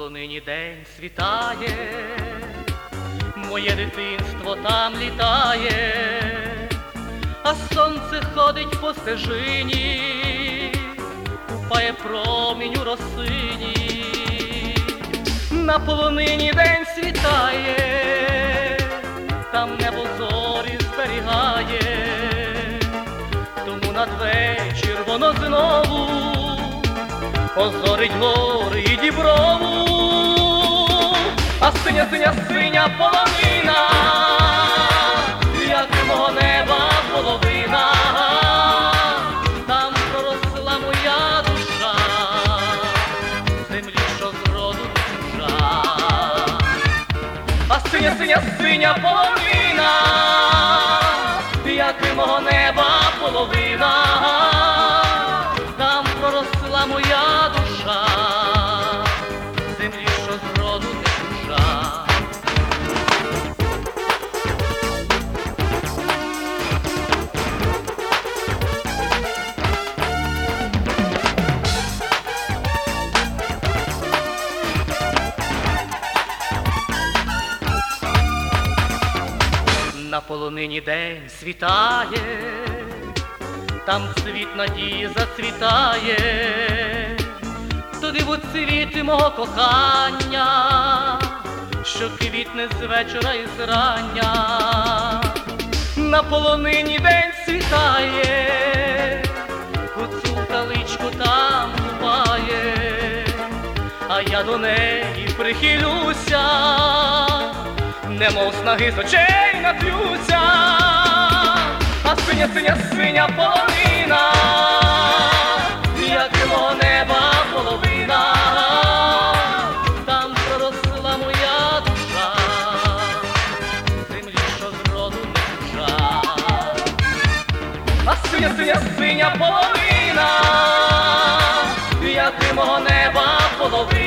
полонині день світає, моє дитинство там літає, а сонце ходить по стежині, купає промінь у росині, на полонині день світає, там небо зорі зберігає, тому надвечір воно знову озорить гори і діброву, а синя, синя, синя половина, як мого неба половина, там проросла моя душа, землі, що зроду чужа, а синя, синя, синя половина, як мого неба половина На полонині день світає, там цвіт надії зацвітає, туди в цвіти мого кохання, що квітне з вечора і зрання, на полонині день світає, у цю каличку там купає, а я до неї прихилюся, немов снаги з очей нап'юся а синя, синя, синя половина, як мого неба половина, там проросла моя душа, землі, що зроду чужа, а синя, синя, синя половина, як мого неба половина,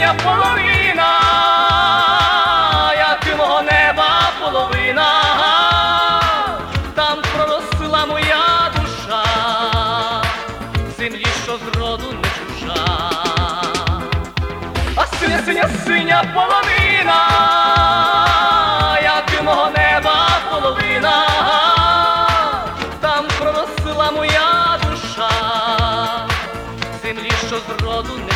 синя, половина, як мого неба половина, там проросла моя душа, землі, що зроду не чужа, а синя, синя, синя половина, як мого неба половина, там проросла моя душа землі, що зроду не.